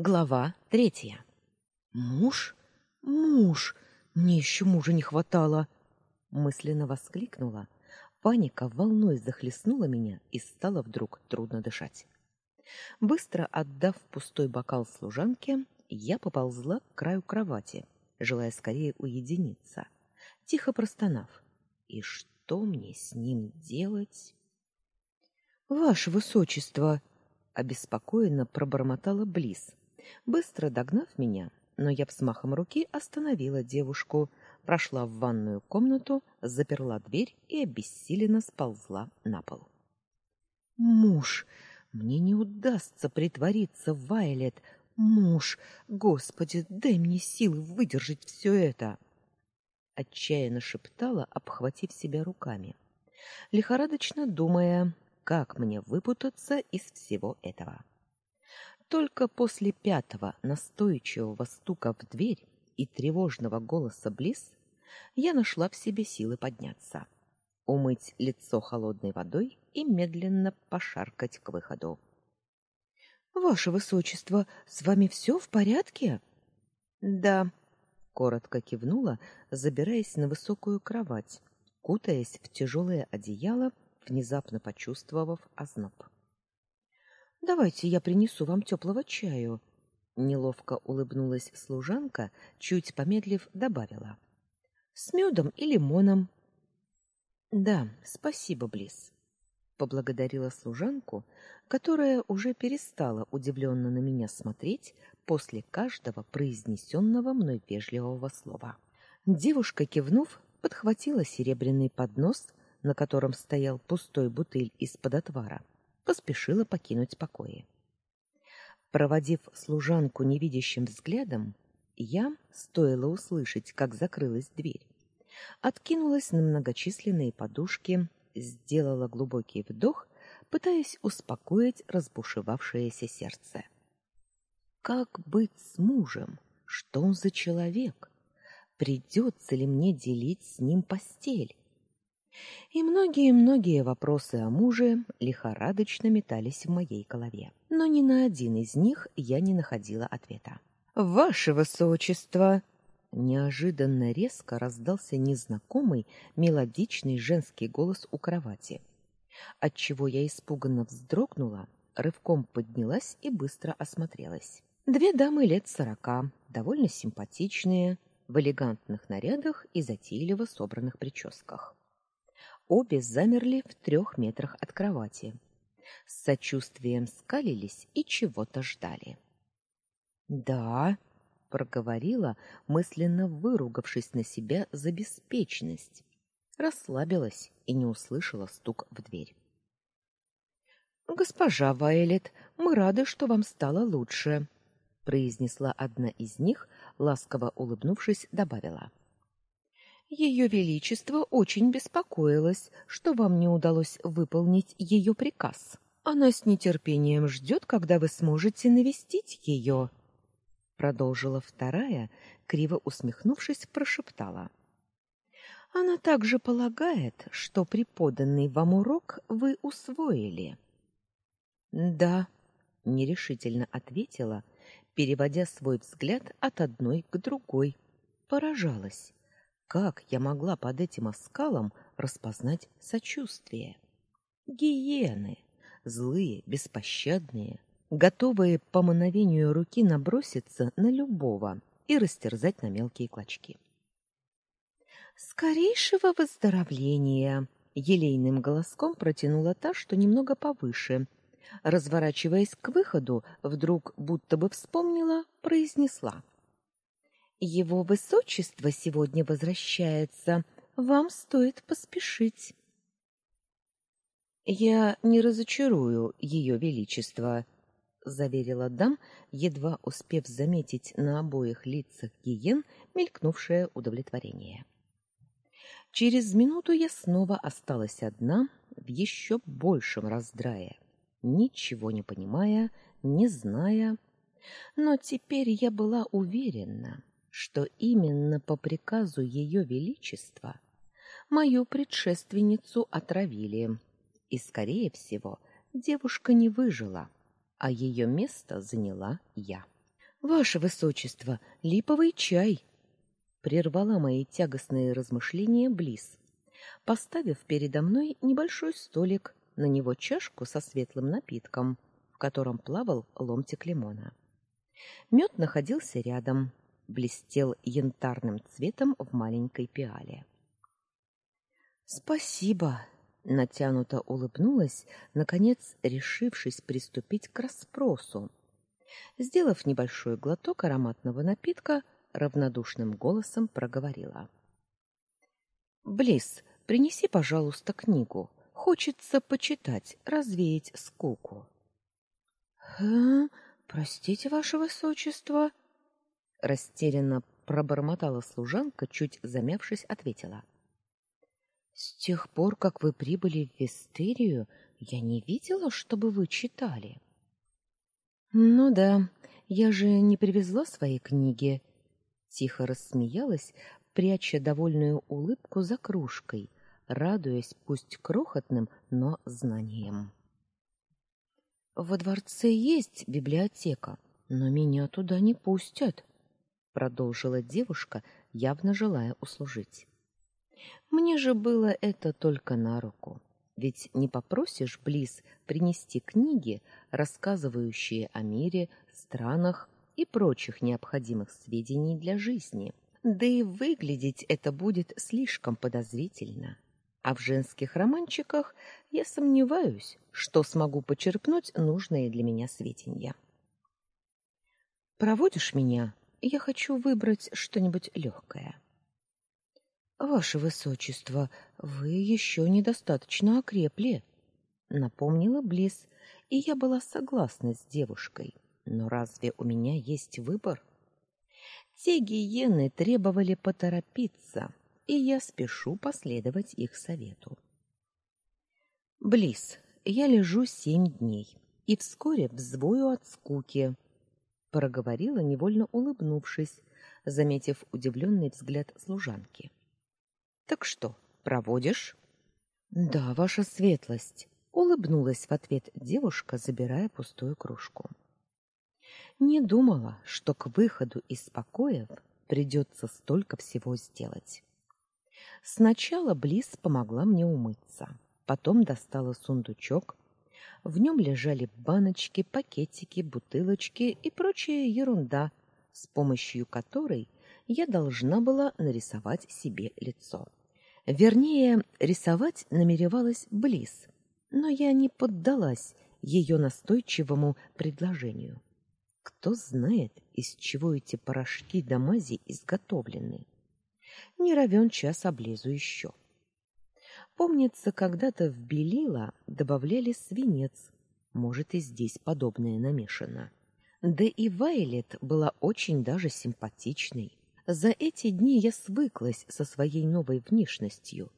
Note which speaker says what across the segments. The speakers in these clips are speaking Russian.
Speaker 1: Глава третья. Муж? Муж! Мне еще мужа не хватало, мысленно воскликнула. Паника волной захлестнула меня и стало вдруг трудно дышать. Быстро отдав пустой бокал служанке, я поползла к краю кровати, желая скорее уединиться, тихо простонав: "И что мне с ним делать?" "Ваше высочество", обеспокоенно пробормотала Близ, Быстро догнав меня, но я взмахом руки остановила девушку, прошла в ванную комнату, заперла дверь и обессиленно сползла на пол. Муж, мне не удастся притвориться, Вайлет. Муж, Господи, дай мне силы выдержать все это, отчаянно шептала, обхватив себя руками, лихорадочно думая, как мне выпутаться из всего этого. Только после пятого настойчивого стука в дверь и тревожного голоса Близ я нашла в себе силы подняться, умыть лицо холодной водой и медленно пошаркать к выходу. Ваше высочество, с вами все в порядке? Да, коротко кивнула, забираясь на высокую кровать, кутаясь в тяжелое одеяло, внезапно почувствовав озноб. Давайте я принесу вам теплого чаю. Неловко улыбнулась служанка, чуть помедлив добавила: с медом и лимоном. Да, спасибо, Близ. Поблагодарила служанку, которая уже перестала удивленно на меня смотреть после каждого произнесенного мной вежливого слова. Девушка, кивнув, подхватила серебряный поднос, на котором стоял пустой бутыль из-под отвара поспешила покинуть покои. Проводив служанку невидящим взглядом, я, стоило услышать, как закрылась дверь, откинулась на многочисленные подушки, сделала глубокий вдох, пытаясь успокоить разбушевавшееся сердце. Как быть с мужем? Что он за человек? Придется ли мне делить с ним постель? И многие-многие вопросы о муже лихорадочно метались в моей голове. Но ни на один из них я не находила ответа. «Ваше высочество!» Неожиданно резко раздался незнакомый мелодичный женский голос у кровати, отчего я испуганно вздрогнула, рывком поднялась и быстро осмотрелась. Две дамы лет сорока, довольно симпатичные, в элегантных нарядах и затейливо собранных прическах. Обе замерли в трех метрах от кровати. С сочувствием скалились и чего-то ждали. "Да", проговорила, мысленно выругавшись на себя за беспечность. Расслабилась и не услышала стук в дверь. Госпожа Вайлет, мы рады, что вам стало лучше, произнесла одна из них, ласково улыбнувшись, добавила: ее величество очень беспокоилось, что вам не удалось выполнить ее приказ. Она с нетерпением ждет, когда вы сможете навестить ее. продолжила вторая, криво усмехнувшись, прошептала: Она также полагает, что преподанный вам урок вы усвоили. Да, нерешительно ответила, переводя свой взгляд от одной к другой. Поражалась. Как я могла под этим оскалом распознать сочувствие? Гиены, злые, беспощадные, готовые по мановению руки наброситься на любого и растерзать на мелкие клочки. Скорейшего выздоровления, елейным голоском протянула та, что немного повыше. Разворачиваясь к выходу, вдруг будто бы вспомнила, произнесла: его высочество сегодня возвращается. Вам стоит поспешить. Я не разочарую ее величество, заверила дам, едва успев заметить на обоих лицах гиен мелькнувшее удовлетворение. Через минуту я снова осталась одна в еще большем раздрае, ничего не понимая, не зная, но теперь я была уверена, что именно по приказу ее величества мою предшественницу отравили, и скорее всего, девушка не выжила, а ее место заняла я. Ваше высочество, липовый чай, прервала мои тягостные размышления Близ, поставив передо мной небольшой столик, на него чашку со светлым напитком, в котором плавал ломтик лимона. Мед находился рядом, блестел янтарным цветом в маленькой пиале. Спасибо, натянуто улыбнулась, наконец решившись приступить к расспросу. Сделав небольшой глоток ароматного напитка, равнодушным голосом проговорила: "Близ, принеси, пожалуйста, книгу. Хочется почитать, развеять скуку". "Ха, простите, ваше высочество", растерянно пробормотала служанка, чуть замявшись, ответила: "С тех пор, как вы прибыли в Вестерию, я не видела, чтобы вы читали". Ну да, я же не привезла свои книги, тихо рассмеялась, пряча довольную улыбку за кружкой, радуясь пусть крохотным, но знаниям. Во дворце есть библиотека, но меня туда не пустят, продолжила девушка, явно желая услужить. Мне же было это только на руку. Ведь не попросишь Близ принести книги, рассказывающие о мире, странах и прочих необходимых сведений для жизни. Да и выглядеть это будет слишком подозрительно. А в женских романчиках я сомневаюсь, что смогу почерпнуть нужные для меня сведения. Проводишь меня? Я хочу выбрать что-нибудь легкое. Ваше высочество, вы еще недостаточно окрепли, напомнила Близ, и я была согласна с девушкой. Но разве у меня есть выбор? Те гиены требовали поторопиться, и я спешу последовать их совету. Близ, я лежу семь дней и вскоре взвою от скуки, проговорила невольно улыбнувшись, заметив удивленный взгляд служанки. Так что, проводишь? Да, ваша светлость, улыбнулась в ответ девушка, забирая пустую кружку. Не думала, что к выходу из покоев придется столько всего сделать. Сначала Близ помогла мне умыться, потом достала сундучок. В нем лежали баночки, пакетики, бутылочки и прочая ерунда, с помощью которой я должна была нарисовать себе лицо. Вернее, рисовать намеревалась Близ, но я не поддалась ее настойчивому предложению. Кто знает, из чего эти порошки да мази изготовлены. Не равен час облезу еще. Помнится, когда-то в белила добавляли свинец. Может, и здесь подобное намешано. Да и Вайлет была очень даже симпатичной. За эти дни я свыклась со своей новой внешностью,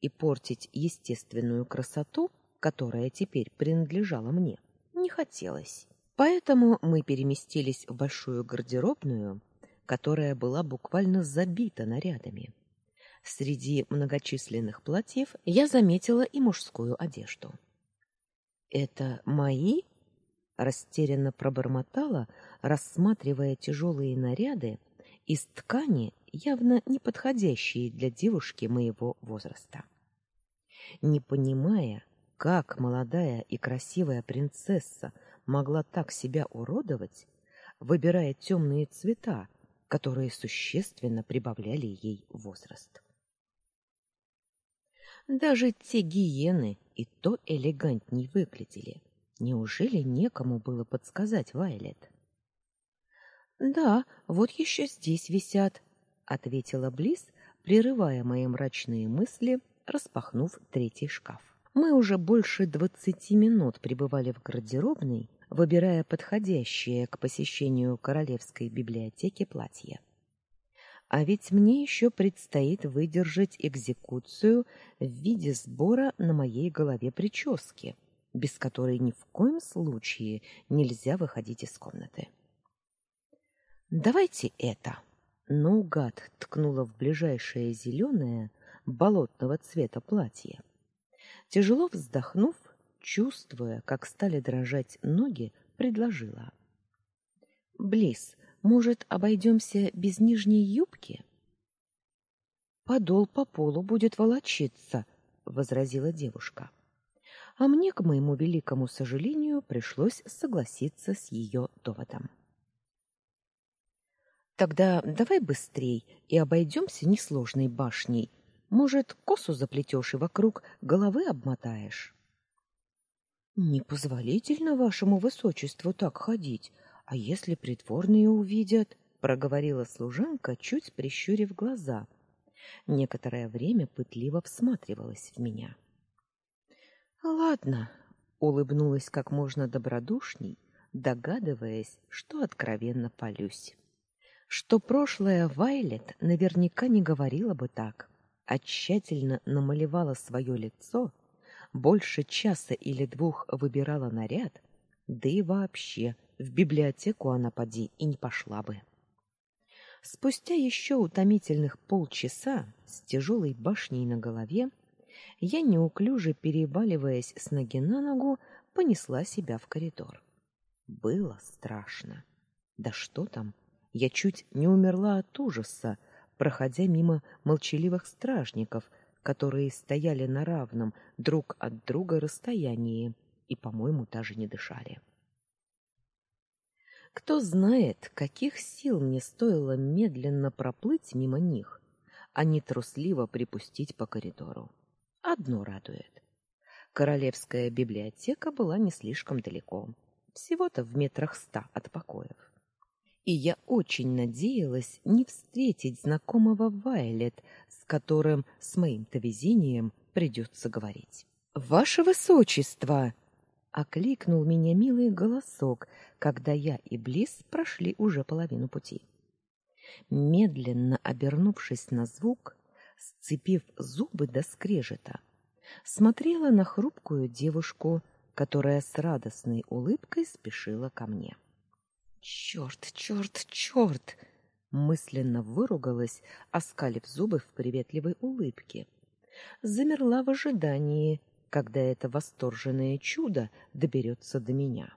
Speaker 1: и портить естественную красоту, которая теперь принадлежала мне, не хотелось. Поэтому мы переместились в большую гардеробную, которая была буквально забита нарядами. Среди многочисленных платьев я заметила и мужскую одежду. Это мои? растерянно пробормотала, рассматривая тяжелые наряды из ткани, явно не подходящие для девушки моего возраста. Не понимая, как молодая и красивая принцесса могла так себя уродовать, выбирая темные цвета, которые существенно прибавляли ей возраст. Даже те гиены и то элегантней выглядели. Неужели некому было подсказать Вайлет? Да, вот еще здесь висят, ответила Близ, прерывая мои мрачные мысли, распахнув третий шкаф. Мы уже больше двадцати минут пребывали в гардеробной, выбирая подходящее к посещению королевской библиотеки платье. А ведь мне еще предстоит выдержать экзекуцию в виде сбора на моей голове прически, без которой ни в коем случае нельзя выходить из комнаты. Давайте это. Наугад ткнула в ближайшее зеленое болотного цвета платье. Тяжело вздохнув, чувствуя, как стали дрожать ноги, предложила: "Близ, может, обойдемся без нижней юбки? Подол по полу будет волочиться, возразила девушка. А мне, к моему великому сожалению, пришлось согласиться с ее доводом. Тогда давай быстрей и обойдемся несложной башней. Может, косу заплетешь и вокруг головы обмотаешь. Непозволительно вашему высочеству так ходить, а если придворные увидят, проговорила служанка, чуть прищурив глаза. Некоторое время пытливо всматривалась в меня. Ладно, улыбнулась как можно добродушней, догадываясь, что откровенно полюсь. Что прошлое Вайлет наверняка не говорила бы так, а тщательно намалевала свое лицо больше часа или двух выбирала наряд, да и вообще в библиотеку она поди и не пошла бы. Спустя еще утомительных полчаса с тяжелой башней на голове я неуклюже переваливаясь с ноги на ногу, понесла себя в коридор. Было страшно. Да что там? Я чуть не умерла от ужаса, проходя мимо молчаливых стражников, которые стояли на равном друг от друга расстоянии и, по-моему, даже не дышали. Кто знает, каких сил мне стоило медленно проплыть мимо них, а не трусливо припустить по коридору. Одно радует. Королевская библиотека была не слишком далеко, всего-то в метрах ста от покоев и я очень надеялась не встретить знакомого Вайлет, с которым с моим-то везением придется говорить. Ваше высочество, окликнул меня милый голосок, когда я и Близ прошли уже половину пути. Медленно обернувшись на звук, сцепив зубы до скрежета, смотрела на хрупкую девушку, которая с радостной улыбкой спешила ко мне. Черт, черт, черт! мысленно выругалась, оскалив зубы в приветливой улыбке. Замерла в ожидании, когда это восторженное чудо доберется до меня.